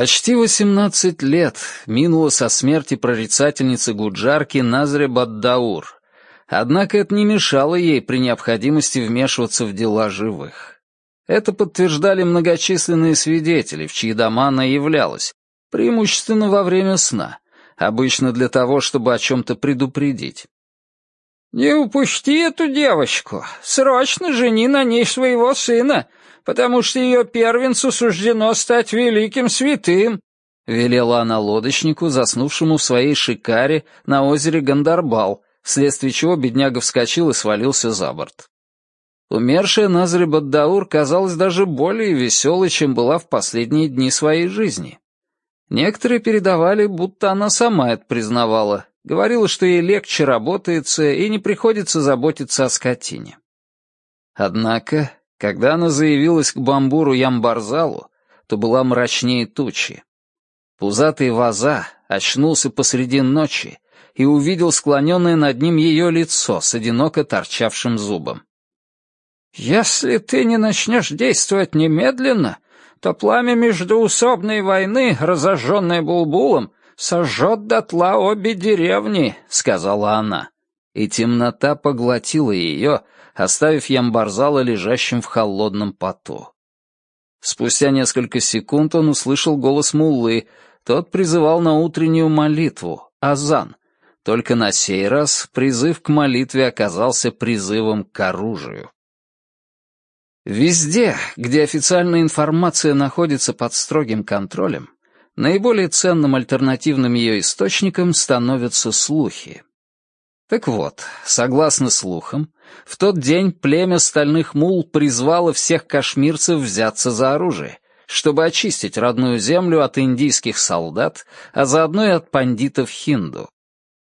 Почти восемнадцать лет минуло со смерти прорицательницы Гуджарки Назре Баддаур, однако это не мешало ей при необходимости вмешиваться в дела живых. Это подтверждали многочисленные свидетели, в чьи дома она являлась, преимущественно во время сна, обычно для того, чтобы о чем-то предупредить. «Не упусти эту девочку, срочно жени на ней своего сына», потому что ее первенцу суждено стать великим святым», — велела она лодочнику, заснувшему в своей шикаре на озере Гандарбал, вследствие чего бедняга вскочил и свалился за борт. Умершая Назри Баддаур казалась даже более веселой, чем была в последние дни своей жизни. Некоторые передавали, будто она сама это признавала, говорила, что ей легче работается и не приходится заботиться о скотине. Однако когда она заявилась к бамбуру Ямбарзалу, то была мрачнее тучи. Пузатый ваза очнулся посреди ночи и увидел склоненное над ним ее лицо с одиноко торчавшим зубом. «Если ты не начнешь действовать немедленно, то пламя междуусобной войны, разожженное Булбулом, сожжет дотла обе деревни», — сказала она. И темнота поглотила ее, оставив Ямбарзала лежащим в холодном поту. Спустя несколько секунд он услышал голос Муллы. Тот призывал на утреннюю молитву, азан. Только на сей раз призыв к молитве оказался призывом к оружию. Везде, где официальная информация находится под строгим контролем, наиболее ценным альтернативным ее источником становятся слухи. Так вот, согласно слухам, в тот день племя стальных мул призвало всех кашмирцев взяться за оружие, чтобы очистить родную землю от индийских солдат, а заодно и от пандитов хинду.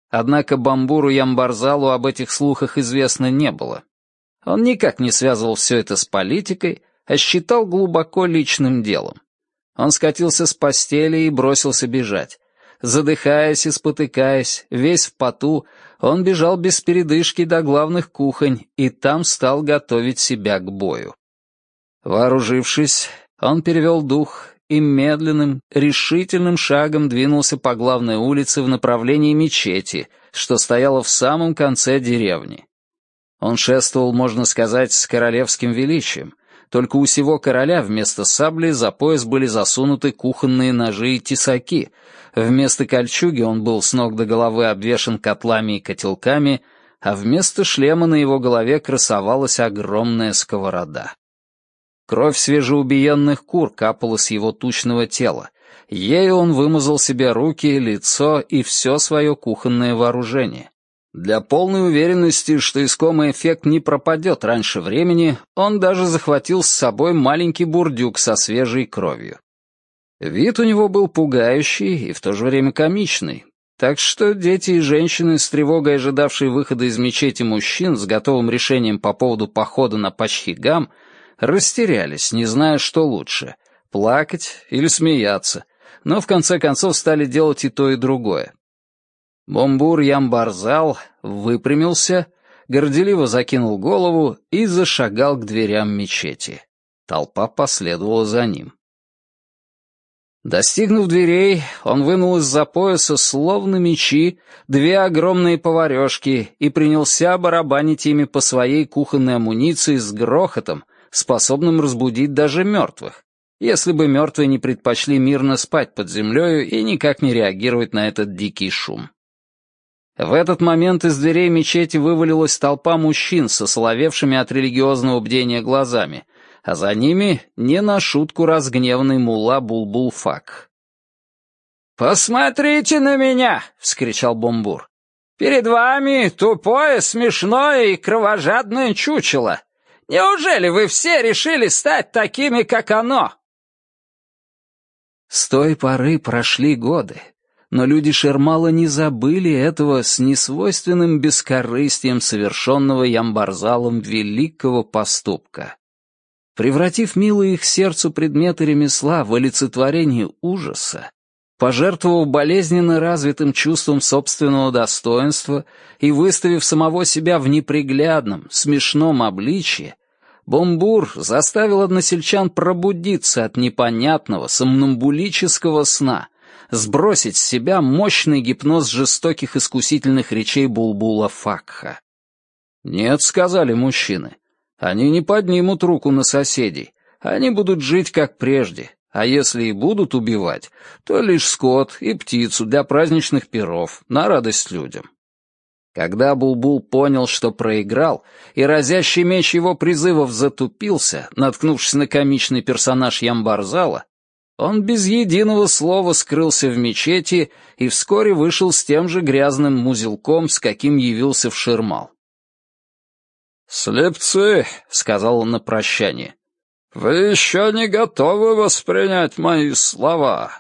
Однако Бамбуру Ямбарзалу об этих слухах известно не было. Он никак не связывал все это с политикой, а считал глубоко личным делом. Он скатился с постели и бросился бежать. Задыхаясь и спотыкаясь, весь в поту, он бежал без передышки до главных кухонь и там стал готовить себя к бою. Вооружившись, он перевел дух и медленным, решительным шагом двинулся по главной улице в направлении мечети, что стояла в самом конце деревни. Он шествовал, можно сказать, с королевским величием, только у сего короля вместо сабли за пояс были засунуты кухонные ножи и тесаки. Вместо кольчуги он был с ног до головы обвешан котлами и котелками, а вместо шлема на его голове красовалась огромная сковорода. Кровь свежеубиенных кур капала с его тучного тела. Ею он вымазал себе руки, лицо и все свое кухонное вооружение. Для полной уверенности, что искомый эффект не пропадет раньше времени, он даже захватил с собой маленький бурдюк со свежей кровью. Вид у него был пугающий и в то же время комичный, так что дети и женщины, с тревогой ожидавшие выхода из мечети мужчин с готовым решением по поводу похода на Пачхигам, растерялись, не зная, что лучше — плакать или смеяться, но в конце концов стали делать и то, и другое. Бомбур Ямбарзал выпрямился, горделиво закинул голову и зашагал к дверям мечети. Толпа последовала за ним. Достигнув дверей, он вынул из-за пояса, словно мечи, две огромные поварешки и принялся барабанить ими по своей кухонной амуниции с грохотом, способным разбудить даже мертвых, если бы мертвые не предпочли мирно спать под землею и никак не реагировать на этот дикий шум. В этот момент из дверей мечети вывалилась толпа мужчин со соловевшими от религиозного бдения глазами, а за ними не на шутку разгневанный мулла Булбулфак. «Посмотрите на меня!» — вскричал Бомбур. «Перед вами тупое, смешное и кровожадное чучело. Неужели вы все решили стать такими, как оно?» С той поры прошли годы, но люди Шермала не забыли этого с несвойственным бескорыстием совершенного Ямбарзалом великого поступка. Превратив милые их сердцу предметы ремесла в олицетворение ужаса, пожертвовав болезненно развитым чувством собственного достоинства и выставив самого себя в неприглядном, смешном обличье, Бомбур заставил односельчан пробудиться от непонятного сомнамбулического сна, сбросить с себя мощный гипноз жестоких искусительных речей Булбула Факха. «Нет», — сказали мужчины, — «они не поднимут руку на соседей, они будут жить как прежде, а если и будут убивать, то лишь скот и птицу для праздничных перов, на радость людям». Когда Булбул понял, что проиграл, и разящий меч его призывов затупился, наткнувшись на комичный персонаж Ямбарзала, он без единого слова скрылся в мечети и вскоре вышел с тем же грязным музелком, с каким явился в Ширмал. «Слепцы», — сказал он на прощание, — «вы еще не готовы воспринять мои слова,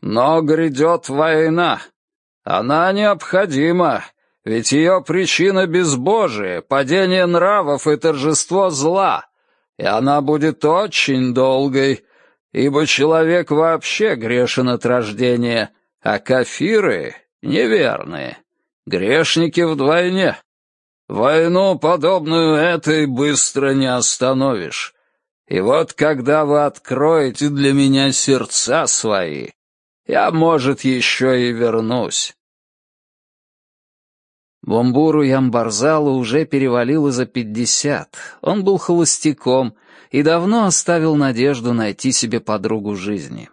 но грядет война. Она необходима, ведь ее причина безбожие, падение нравов и торжество зла, и она будет очень долгой, ибо человек вообще грешен от рождения, а кафиры — неверные, грешники вдвойне. Войну, подобную этой, быстро не остановишь. И вот когда вы откроете для меня сердца свои, я, может, еще и вернусь. Бомбуру Ямбарзалу уже перевалило за пятьдесят. Он был холостяком и давно оставил надежду найти себе подругу жизни.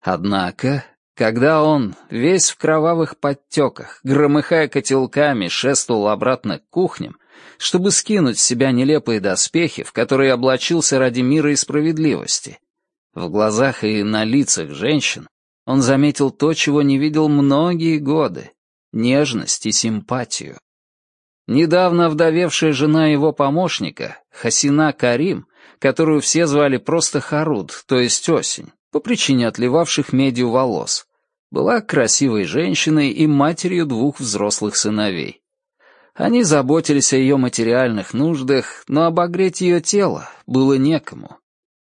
Однако, когда он, весь в кровавых подтеках, громыхая котелками, шествовал обратно к кухням, чтобы скинуть с себя нелепые доспехи, в которые облачился ради мира и справедливости, в глазах и на лицах женщин он заметил то, чего не видел многие годы нежность и симпатию. Недавно вдовевшая жена его помощника, Хасина Карим, которую все звали просто Харуд, то есть осень, по причине отливавших медью волос, была красивой женщиной и матерью двух взрослых сыновей. Они заботились о ее материальных нуждах, но обогреть ее тело было некому.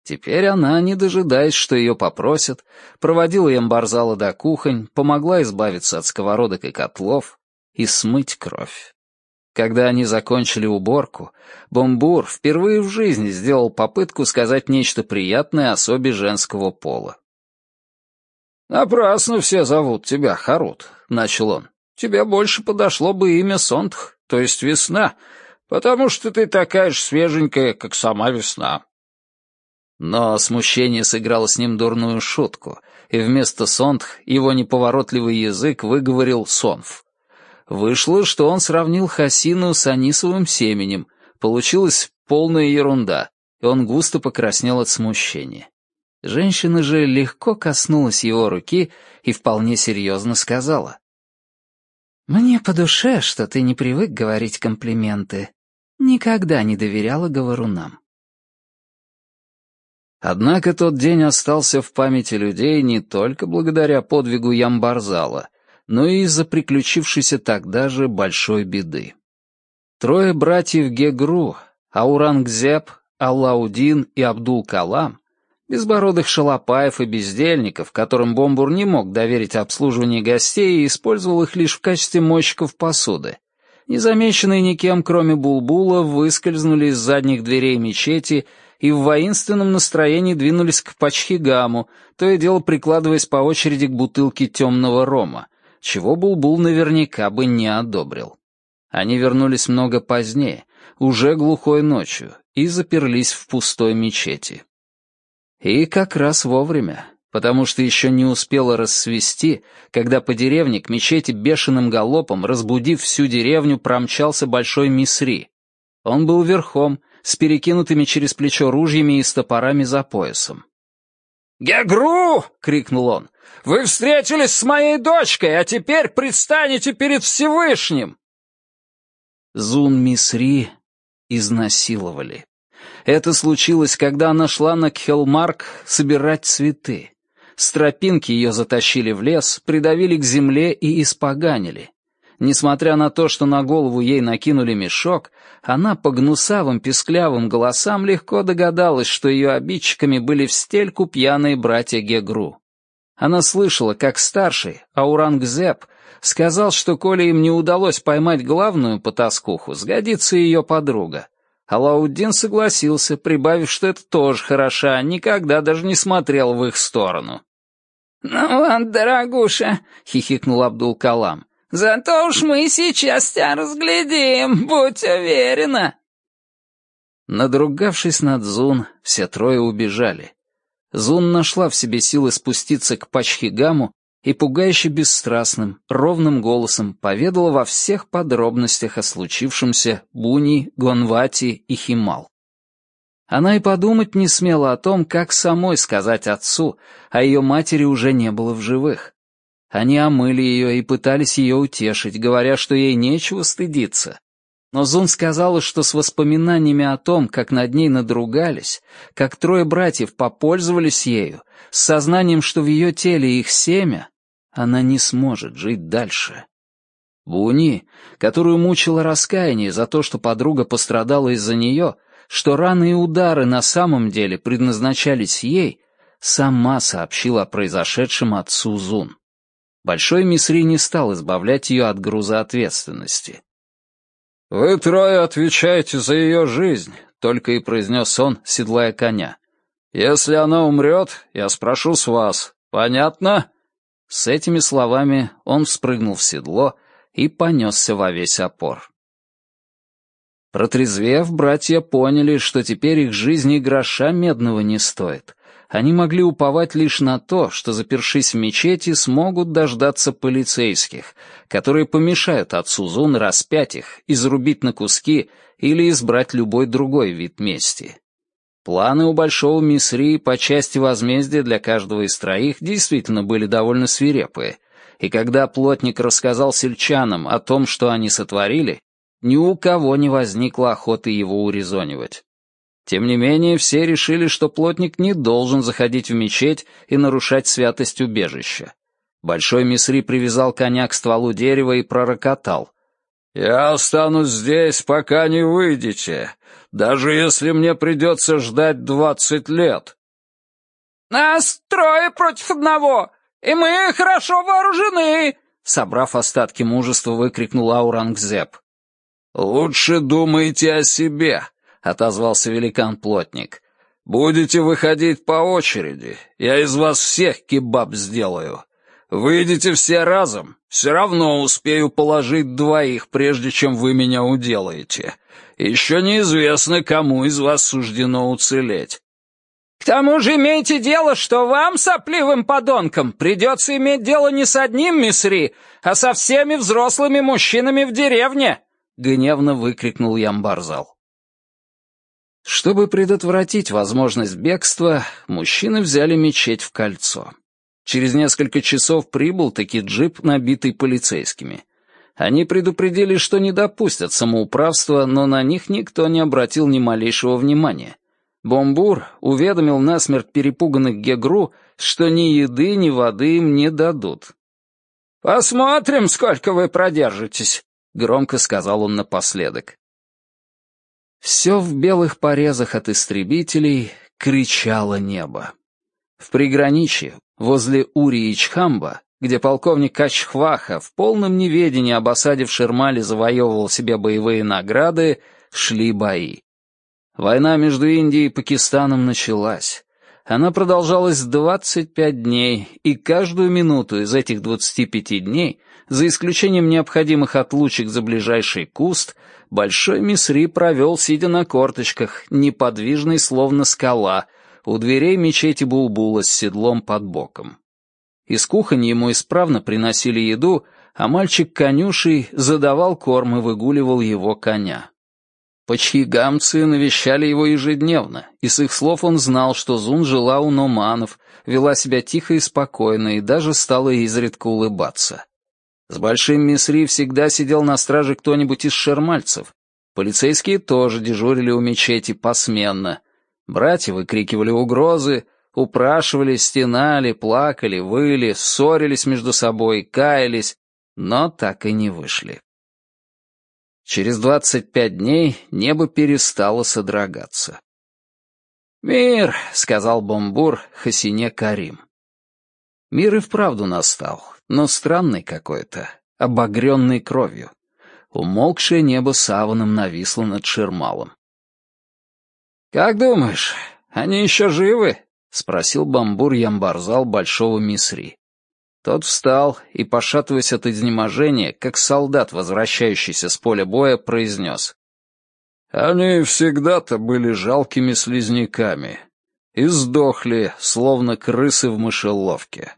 Теперь она, не дожидаясь, что ее попросят, проводила Ямбарзала до кухонь, помогла избавиться от сковородок и котлов и смыть кровь. Когда они закончили уборку, Бомбур впервые в жизни сделал попытку сказать нечто приятное особе женского пола. «Напрасно все зовут тебя Харут», — начал он. «Тебе больше подошло бы имя Сонтх, то есть весна, потому что ты такая же свеженькая, как сама весна». Но смущение сыграло с ним дурную шутку, и вместо «сонтх» его неповоротливый язык выговорил «сонф». Вышло, что он сравнил Хасину с анисовым семенем. Получилась полная ерунда, и он густо покраснел от смущения. Женщина же легко коснулась его руки и вполне серьезно сказала. «Мне по душе, что ты не привык говорить комплименты. Никогда не доверяла говорунам». Однако тот день остался в памяти людей не только благодаря подвигу Ямбарзала, но и из-за приключившейся тогда же большой беды. Трое братьев Гегру, Аурангзеб, Аллаудин и Абдул-Калам, безбородых шалопаев и бездельников, которым Бомбур не мог доверить обслуживание гостей и использовал их лишь в качестве мойщиков посуды, незамеченные никем, кроме Булбула, выскользнули из задних дверей мечети и в воинственном настроении двинулись к Пачхигаму, то и дело прикладываясь по очереди к бутылке темного рома, чего Булбул наверняка бы не одобрил. Они вернулись много позднее, уже глухой ночью, и заперлись в пустой мечети. И как раз вовремя, потому что еще не успело рассвести, когда по деревне к мечети бешеным галопом, разбудив всю деревню, промчался большой мисри. Он был верхом, с перекинутыми через плечо ружьями и с топорами за поясом. «Гегру!» — крикнул он. «Вы встретились с моей дочкой, а теперь предстанете перед Всевышним!» Зун Мисри изнасиловали. Это случилось, когда она шла на Кхелмарк собирать цветы. С тропинки ее затащили в лес, придавили к земле и испоганили. Несмотря на то, что на голову ей накинули мешок, она по гнусавым песклявым голосам легко догадалась, что ее обидчиками были в стельку пьяные братья Гегру. Она слышала, как старший, Аурангзеп, сказал, что коли им не удалось поймать главную потаскуху, сгодится ее подруга. Алауддин согласился, прибавив, что это тоже хороша, никогда даже не смотрел в их сторону. «Ну вот, дорогуша», — хихикнул Абдул-Калам, — «зато уж мы сейчас тебя разглядим, будь уверена». Надругавшись над Зун, все трое убежали. Зун нашла в себе силы спуститься к Пачхигаму и пугающе бесстрастным, ровным голосом поведала во всех подробностях о случившемся Буни, Гонвати и Химал. Она и подумать не смела о том, как самой сказать отцу, а ее матери уже не было в живых. Они омыли ее и пытались ее утешить, говоря, что ей нечего стыдиться. Но Зун сказала, что с воспоминаниями о том, как над ней надругались, как трое братьев попользовались ею, с сознанием, что в ее теле их семя, она не сможет жить дальше. Буни, которую мучило раскаяние за то, что подруга пострадала из-за нее, что раны и удары на самом деле предназначались ей, сама сообщила о произошедшем отцу Зун. Большой Мисри не стал избавлять ее от груза ответственности. «Вы трое отвечаете за ее жизнь», — только и произнес он, седлая коня. «Если она умрет, я спрошу с вас. Понятно?» С этими словами он спрыгнул в седло и понесся во весь опор. Протрезвев, братья поняли, что теперь их жизни гроша медного не стоит, они могли уповать лишь на то, что, запершись в мечети, смогут дождаться полицейских, которые помешают отцу Зун распять их, изрубить на куски или избрать любой другой вид мести. Планы у Большого Мисри по части возмездия для каждого из троих действительно были довольно свирепые, и когда плотник рассказал сельчанам о том, что они сотворили, ни у кого не возникло охоты его урезонивать. Тем не менее, все решили, что плотник не должен заходить в мечеть и нарушать святость убежища. Большой Мисри привязал коня к стволу дерева и пророкотал. «Я останусь здесь, пока не выйдете, даже если мне придется ждать двадцать лет». «Нас трое против одного, и мы хорошо вооружены!» Собрав остатки мужества, выкрикнул Аурангзеб. «Лучше думайте о себе», — отозвался великан-плотник. «Будете выходить по очереди, я из вас всех кебаб сделаю. Выйдете все разом, все равно успею положить двоих, прежде чем вы меня уделаете. Еще неизвестно, кому из вас суждено уцелеть». «К тому же имейте дело, что вам, сопливым подонкам, придется иметь дело не с одним мисри, а со всеми взрослыми мужчинами в деревне!» — гневно выкрикнул Ямбарзал. Чтобы предотвратить возможность бегства, мужчины взяли мечеть в кольцо. Через несколько часов прибыл таки джип, набитый полицейскими. Они предупредили, что не допустят самоуправства, но на них никто не обратил ни малейшего внимания. Бомбур уведомил насмерть перепуганных Гегру, что ни еды, ни воды им не дадут. «Посмотрим, сколько вы продержитесь», — громко сказал он напоследок. Все в белых порезах от истребителей кричало небо. В приграничье, возле Ури и Чхамба, где полковник Качхваха в полном неведении об осаде в Шермале завоевывал себе боевые награды, шли бои. Война между Индией и Пакистаном началась. Она продолжалась 25 дней, и каждую минуту из этих 25 дней, за исключением необходимых отлучек за ближайший куст, Большой Мисри провел, сидя на корточках, неподвижный, словно скала, у дверей мечети Булбула с седлом под боком. Из кухни ему исправно приносили еду, а мальчик конюшей задавал корм и выгуливал его коня. Почхигамцы навещали его ежедневно, и с их слов он знал, что Зун жила у номанов, вела себя тихо и спокойно и даже стала изредка улыбаться. С Большим Мисри всегда сидел на страже кто-нибудь из шермальцев. Полицейские тоже дежурили у мечети посменно. Братья выкрикивали угрозы, упрашивали, стенали, плакали, выли, ссорились между собой, каялись, но так и не вышли. Через двадцать пять дней небо перестало содрогаться. «Мир», — сказал Бомбур Хасине Карим. Мир и вправду настал, но странный какой-то, обогренный кровью. Умолкшее небо саваном нависло над Шермалом. «Как думаешь, они еще живы?» — спросил бамбур Ямбарзал большого мисри. Тот встал и, пошатываясь от изнеможения, как солдат, возвращающийся с поля боя, произнес. «Они всегда-то были жалкими слизняками и сдохли, словно крысы в мышеловке».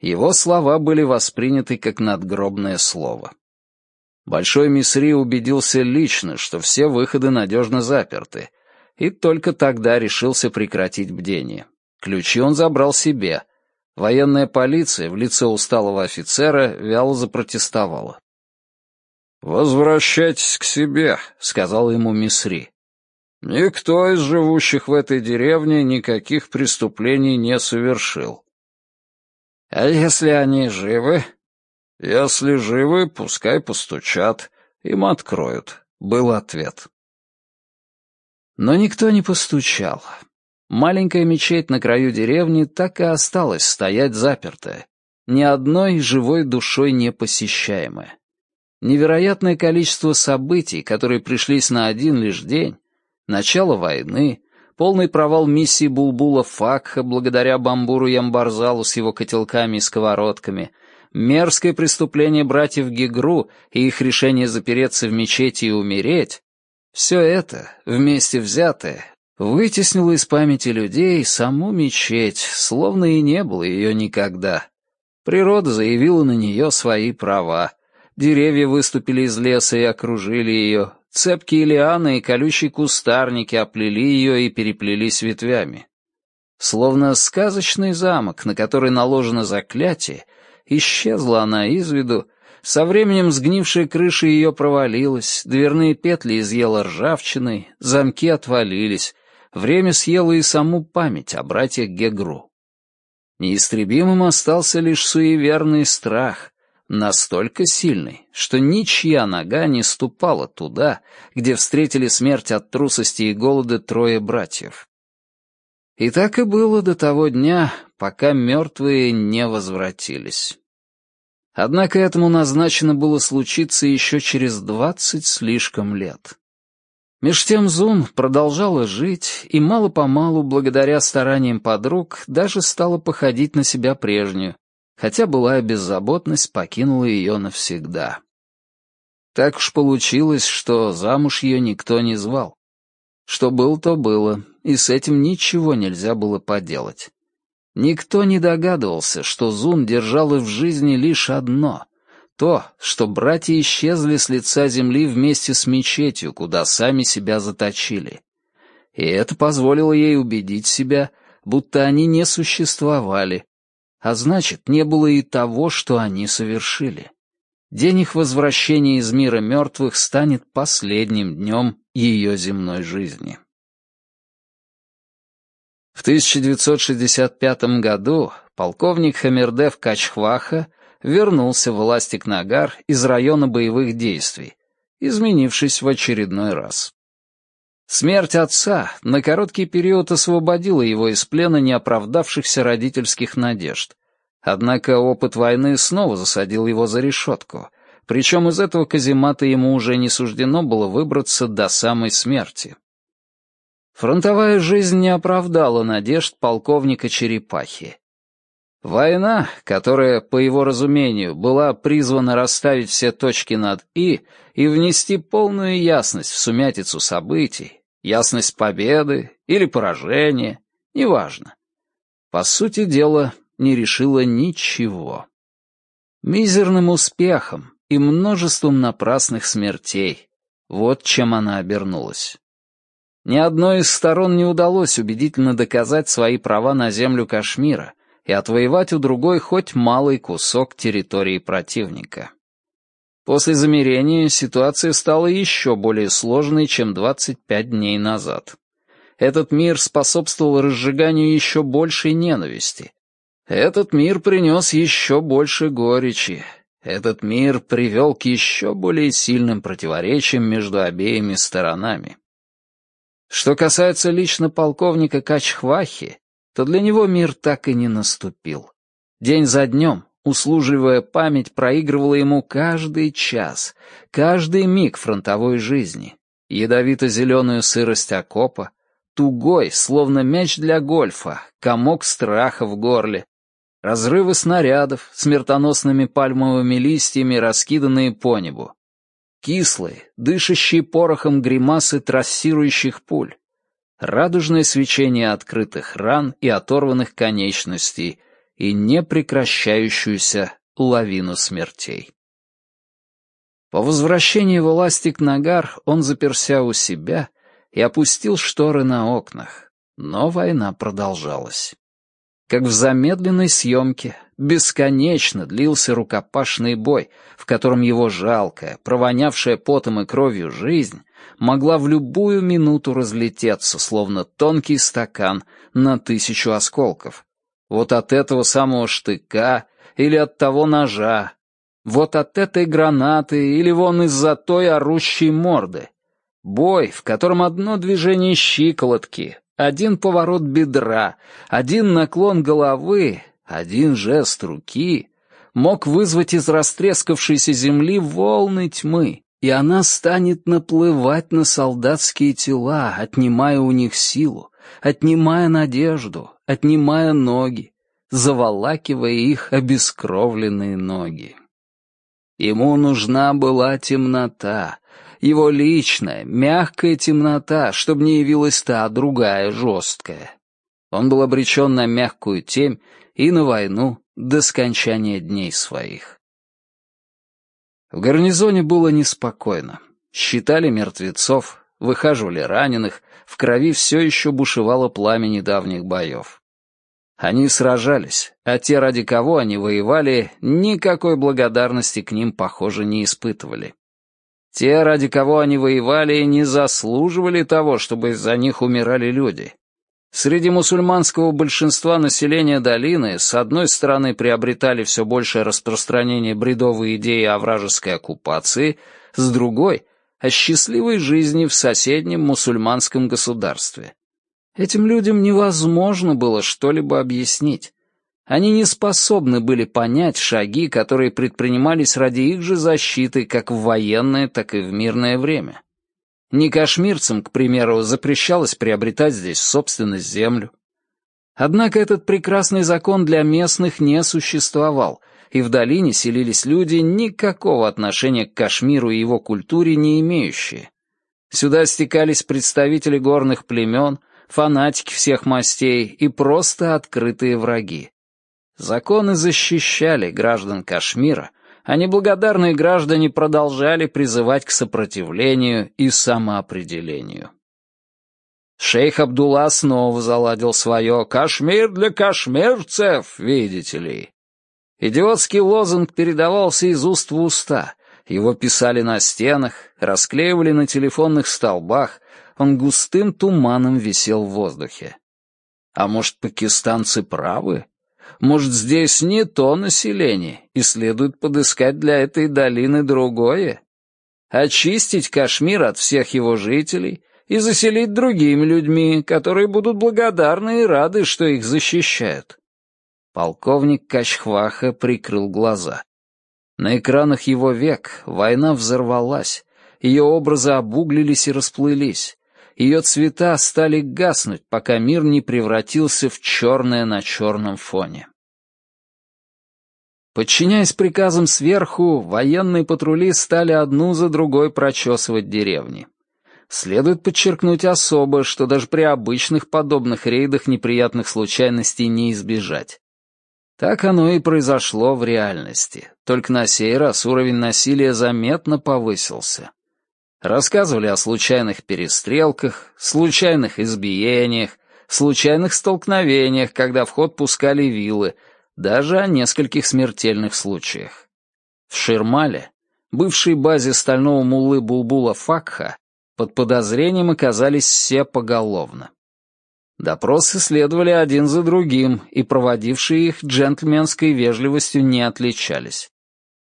Его слова были восприняты как надгробное слово. Большой Мисри убедился лично, что все выходы надежно заперты, и только тогда решился прекратить бдение. Ключи он забрал себе. Военная полиция в лице усталого офицера вяло запротестовала. «Возвращайтесь к себе», — сказал ему Мисри. «Никто из живущих в этой деревне никаких преступлений не совершил». «А если они живы?» «Если живы, пускай постучат, им откроют», — был ответ. Но никто не постучал. Маленькая мечеть на краю деревни так и осталась стоять запертая, ни одной живой душой не посещаемая. Невероятное количество событий, которые пришлись на один лишь день, начало войны, полный провал миссии Булбула Факха благодаря Бамбуру Ямбарзалу с его котелками и сковородками — мерзкое преступление братьев Гегру и их решение запереться в мечети и умереть, все это, вместе взятое, вытеснило из памяти людей саму мечеть, словно и не было ее никогда. Природа заявила на нее свои права. Деревья выступили из леса и окружили ее, цепкие лианы и колючие кустарники оплели ее и переплелись ветвями. Словно сказочный замок, на который наложено заклятие, Исчезла она из виду, со временем сгнившая крыша ее провалилась, дверные петли изъела ржавчиной, замки отвалились, время съело и саму память о братьях Гегру. Неистребимым остался лишь суеверный страх, настолько сильный, что ничья нога не ступала туда, где встретили смерть от трусости и голода трое братьев. И так и было до того дня, пока мертвые не возвратились. Однако этому назначено было случиться еще через двадцать слишком лет. Меж тем Зун продолжала жить, и мало-помалу, благодаря стараниям подруг, даже стала походить на себя прежнюю, хотя былая беззаботность покинула ее навсегда. Так уж получилось, что замуж ее никто не звал. Что было, то было, и с этим ничего нельзя было поделать. Никто не догадывался, что Зун держала в жизни лишь одно — то, что братья исчезли с лица земли вместе с мечетью, куда сами себя заточили. И это позволило ей убедить себя, будто они не существовали, а значит, не было и того, что они совершили. День их возвращения из мира мертвых станет последним днем ее земной жизни. В 1965 году полковник Хамердев Качхваха вернулся в Эластик-Нагар из района боевых действий, изменившись в очередной раз. Смерть отца на короткий период освободила его из плена неоправдавшихся родительских надежд. Однако опыт войны снова засадил его за решетку, причем из этого каземата ему уже не суждено было выбраться до самой смерти. Фронтовая жизнь не оправдала надежд полковника Черепахи. Война, которая, по его разумению, была призвана расставить все точки над «и» и внести полную ясность в сумятицу событий, ясность победы или поражения, неважно. По сути дела, не решила ничего. Мизерным успехом и множеством напрасных смертей. Вот чем она обернулась. Ни одной из сторон не удалось убедительно доказать свои права на землю Кашмира и отвоевать у другой хоть малый кусок территории противника. После замирения ситуация стала еще более сложной, чем 25 дней назад. Этот мир способствовал разжиганию еще большей ненависти. Этот мир принес еще больше горечи. Этот мир привел к еще более сильным противоречиям между обеими сторонами. Что касается лично полковника Качхвахи, то для него мир так и не наступил. День за днем услужливая память проигрывала ему каждый час, каждый миг фронтовой жизни. ядовито-зеленую сырость окопа, тугой, словно мяч для гольфа, комок страха в горле, разрывы снарядов, смертоносными пальмовыми листьями, раскиданные по небу, кислые, дышащие порохом гримасы трассирующих пуль, радужное свечение открытых ран и оторванных конечностей и непрекращающуюся лавину смертей. По возвращении власти к Нагар он заперся у себя и опустил шторы на окнах, но война продолжалась. Как в замедленной съемке, бесконечно длился рукопашный бой, в котором его жалкая, провонявшая потом и кровью жизнь могла в любую минуту разлететься, словно тонкий стакан на тысячу осколков. Вот от этого самого штыка или от того ножа, вот от этой гранаты или вон из-за той орущей морды. Бой, в котором одно движение щиколотки, один поворот бедра, один наклон головы, один жест руки мог вызвать из растрескавшейся земли волны тьмы, и она станет наплывать на солдатские тела, отнимая у них силу, отнимая надежду, отнимая ноги, заволакивая их обескровленные ноги. Ему нужна была темнота, его личная, мягкая темнота, чтобы не явилась та другая, жесткая. Он был обречен на мягкую темь и на войну до скончания дней своих. В гарнизоне было неспокойно. Считали мертвецов, выхаживали раненых, в крови все еще бушевало пламя недавних боев. Они сражались, а те, ради кого они воевали, никакой благодарности к ним, похоже, не испытывали. Те, ради кого они воевали, не заслуживали того, чтобы из-за них умирали люди. Среди мусульманского большинства населения долины с одной стороны приобретали все большее распространение бредовой идеи о вражеской оккупации, с другой — о счастливой жизни в соседнем мусульманском государстве. Этим людям невозможно было что-либо объяснить. Они не способны были понять шаги, которые предпринимались ради их же защиты как в военное, так и в мирное время. Не кашмирцам, к примеру, запрещалось приобретать здесь собственность землю. Однако этот прекрасный закон для местных не существовал, и в долине селились люди, никакого отношения к Кашмиру и его культуре не имеющие. Сюда стекались представители горных племен, фанатики всех мастей и просто открытые враги. Законы защищали граждан Кашмира, а неблагодарные граждане продолжали призывать к сопротивлению и самоопределению. Шейх Абдулла снова заладил свое «Кашмир для кашмирцев», видите ли. Идиотский лозунг передавался из уст в уста, его писали на стенах, расклеивали на телефонных столбах, он густым туманом висел в воздухе. А может, пакистанцы правы? Может, здесь не то население, и следует подыскать для этой долины другое? Очистить Кашмир от всех его жителей и заселить другими людьми, которые будут благодарны и рады, что их защищают. Полковник Качхваха прикрыл глаза. На экранах его век война взорвалась, ее образы обуглились и расплылись ее цвета стали гаснуть, пока мир не превратился в черное на черном фоне. Подчиняясь приказам сверху, военные патрули стали одну за другой прочесывать деревни. Следует подчеркнуть особо, что даже при обычных подобных рейдах неприятных случайностей не избежать. Так оно и произошло в реальности, только на сей раз уровень насилия заметно повысился. Рассказывали о случайных перестрелках, случайных избиениях, случайных столкновениях, когда в ход пускали вилы, даже о нескольких смертельных случаях. В Ширмале, бывшей базе стального муллы Булбула Факха, под подозрением оказались все поголовно. Допросы следовали один за другим, и проводившие их джентльменской вежливостью не отличались.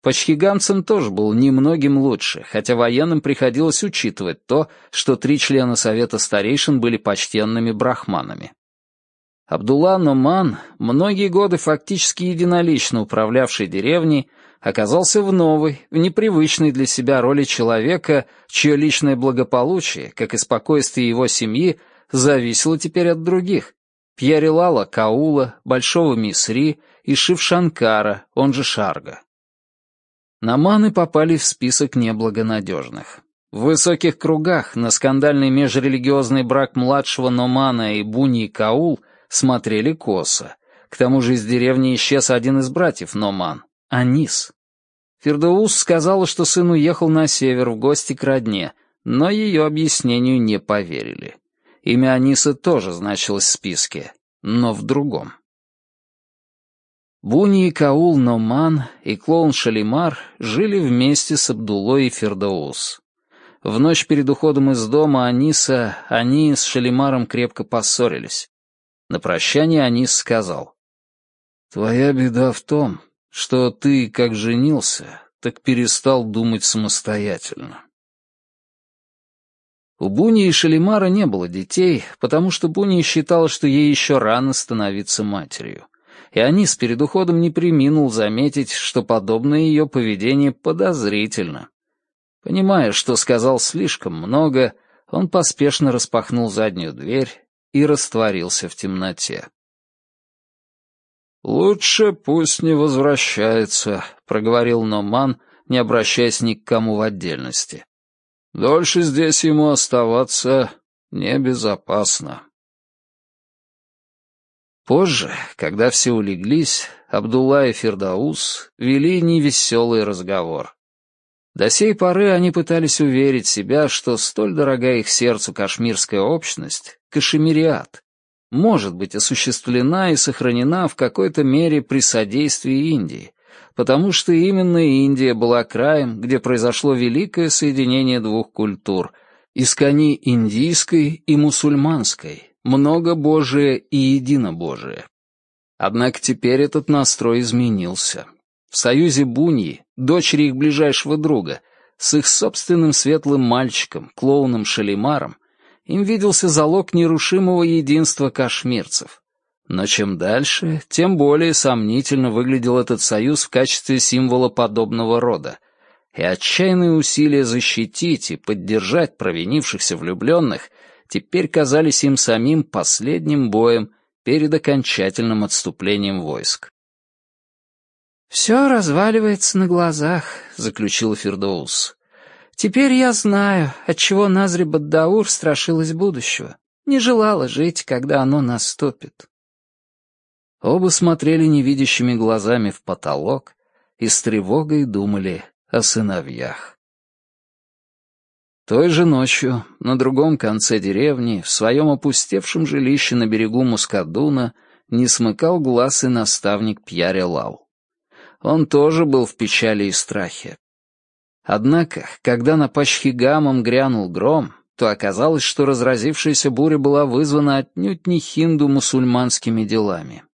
Почхиганцам тоже был немногим лучше, хотя военным приходилось учитывать то, что три члена Совета Старейшин были почтенными брахманами. Абдулла Номан, многие годы фактически единолично управлявший деревней, оказался в новой, в непривычной для себя роли человека, чье личное благополучие, как и спокойствие его семьи, зависело теперь от других. Пьярилала Каула, Большого Мисри и Шившанкара, он же Шарга. Наманы попали в список неблагонадежных. В высоких кругах на скандальный межрелигиозный брак младшего Номана и Буни Каул смотрели косо. К тому же из деревни исчез один из братьев Номан — Анис. Фердоус сказала, что сын уехал на север в гости к родне, но ее объяснению не поверили. Имя Аниса тоже значилось в списке, но в другом. Буни и Каул Номан и клоун Шалимар жили вместе с Абдулой и Фердоус. В ночь перед уходом из дома Аниса они с Шалимаром крепко поссорились. На прощание Анис сказал, «Твоя беда в том, что ты, как женился, так перестал думать самостоятельно». У Буни и Шалимара не было детей, потому что Буни считала, что ей еще рано становиться матерью. И Анис перед уходом не приминул заметить, что подобное ее поведение подозрительно. Понимая, что сказал слишком много, он поспешно распахнул заднюю дверь и растворился в темноте. «Лучше пусть не возвращается», — проговорил Номан, не обращаясь ни к кому в отдельности. «Дольше здесь ему оставаться небезопасно». Позже, когда все улеглись, Абдулла и Фердаус вели невеселый разговор. До сей поры они пытались уверить себя, что столь дорогая их сердцу кашмирская общность, кашемириат, может быть осуществлена и сохранена в какой-то мере при содействии Индии, потому что именно Индия была краем, где произошло великое соединение двух культур — искони индийской и мусульманской, многобожие и единобожие. Однако теперь этот настрой изменился. В союзе Буньи, дочери их ближайшего друга, с их собственным светлым мальчиком, клоуном Шалимаром, им виделся залог нерушимого единства кашмирцев. Но чем дальше, тем более сомнительно выглядел этот союз в качестве символа подобного рода, и отчаянные усилия защитить и поддержать провинившихся влюбленных теперь казались им самим последним боем перед окончательным отступлением войск. «Все разваливается на глазах», — заключил Фердоус. «Теперь я знаю, отчего Назри Баддаур страшилась будущего, не желала жить, когда оно наступит». Оба смотрели невидящими глазами в потолок и с тревогой думали о сыновьях. Той же ночью на другом конце деревни, в своем опустевшем жилище на берегу Мускадуна, не смыкал глаз и наставник Пьяре Лау он тоже был в печали и страхе. Однако, когда на Пачхигамом грянул гром, то оказалось, что разразившаяся буря была вызвана отнюдь не хинду-мусульманскими делами.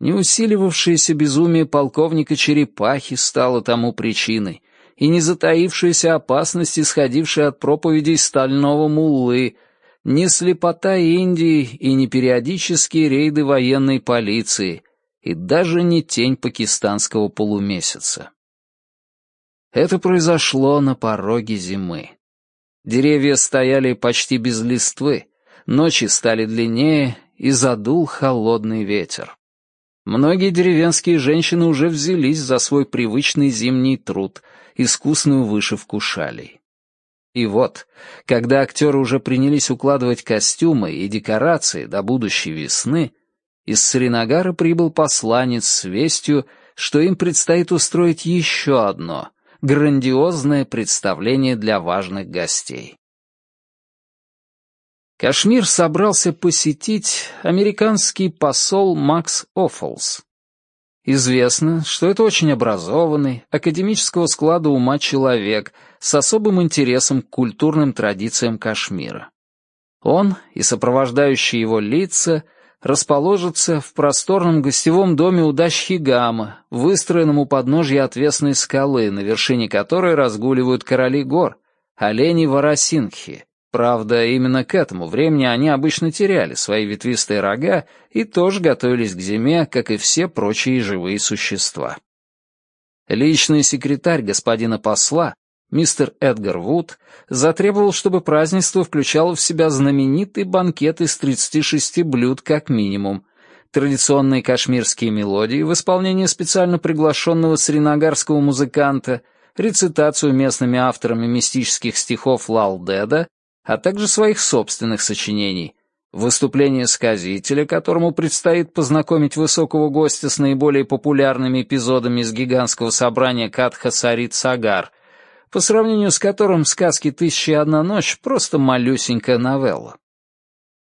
Неусиливавшееся безумие полковника Черепахи стало тому причиной, и не затаившаяся опасность, исходившая от проповедей стального муллы, не слепота Индии и не периодические рейды военной полиции, и даже не тень пакистанского полумесяца. Это произошло на пороге зимы. Деревья стояли почти без листвы, ночи стали длиннее, и задул холодный ветер. Многие деревенские женщины уже взялись за свой привычный зимний труд, искусную вышивку шалей. И вот, когда актеры уже принялись укладывать костюмы и декорации до будущей весны, из Сринагара прибыл посланец с вестью, что им предстоит устроить еще одно грандиозное представление для важных гостей. Кашмир собрался посетить американский посол Макс Оффолс. Известно, что это очень образованный, академического склада ума человек с особым интересом к культурным традициям Кашмира. Он и сопровождающие его лица — расположится в просторном гостевом доме у Дачхигама, выстроенном у подножья отвесной скалы, на вершине которой разгуливают короли гор, олени Варасинхи. Правда, именно к этому времени они обычно теряли свои ветвистые рога и тоже готовились к зиме, как и все прочие живые существа. Личный секретарь господина посла, мистер Эдгар Вуд, затребовал, чтобы празднество включало в себя знаменитый банкет из 36 блюд как минимум, традиционные кашмирские мелодии в исполнении специально приглашенного сринагарского музыканта, рецитацию местными авторами мистических стихов Лалдеда, а также своих собственных сочинений, Выступление сказителя, которому предстоит познакомить высокого гостя с наиболее популярными эпизодами из гигантского собрания Катха Сарит Сагар, по сравнению с которым сказки «Тысяча и одна ночь» — просто малюсенькая новелла.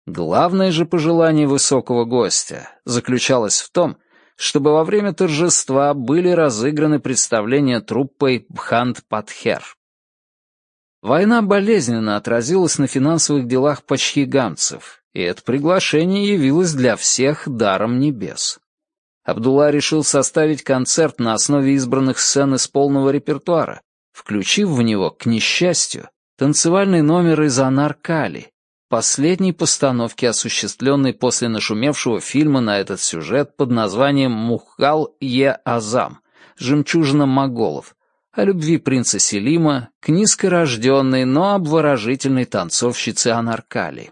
Главное же пожелание высокого гостя заключалось в том, чтобы во время торжества были разыграны представления труппой Бхант Патхер. Война болезненно отразилась на финансовых делах почхигамцев, и это приглашение явилось для всех даром небес. Абдулла решил составить концерт на основе избранных сцен из полного репертуара, включив в него, к несчастью, танцевальный номер из «Анаркали», последней постановки, осуществленной после нашумевшего фильма на этот сюжет под названием «Мухал-е-Азам» «Жемчужина моголов», о любви принца Селима к низкорожденной, но обворожительной танцовщице Анаркали.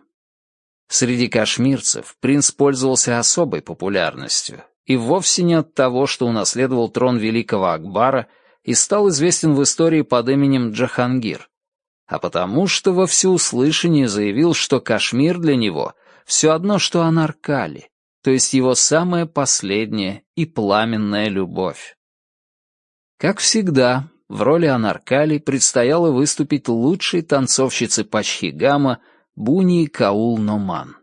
Среди кашмирцев принц пользовался особой популярностью, и вовсе не от того, что унаследовал трон великого Акбара и стал известен в истории под именем Джахангир, а потому что во всеуслышание заявил, что Кашмир для него все одно, что Анаркали, то есть его самая последняя и пламенная любовь. Как всегда, в роли Анаркали предстояло выступить лучшей танцовщице Пачхигама — Буни Каул Номан.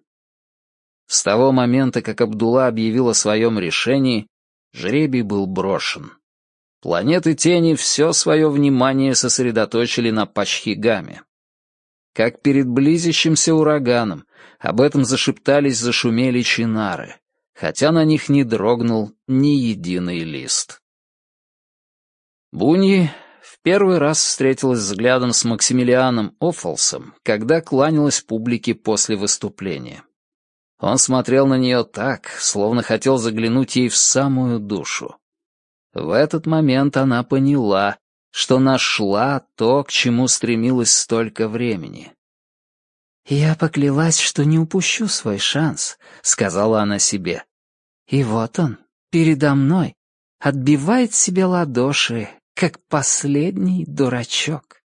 С того момента, как Абдулла объявил о своем решении, жребий был брошен. Планеты тени все свое внимание сосредоточили на Пачхигаме. Как перед близящимся ураганом, об этом зашептались, зашумели чинары, хотя на них не дрогнул ни единый лист. Буньи первый раз встретилась взглядом с Максимилианом Оффолсом, когда кланялась публике после выступления. Он смотрел на нее так, словно хотел заглянуть ей в самую душу. В этот момент она поняла, что нашла то, к чему стремилась столько времени. «Я поклялась, что не упущу свой шанс», — сказала она себе. «И вот он, передо мной, отбивает себе ладоши, как последний дурачок.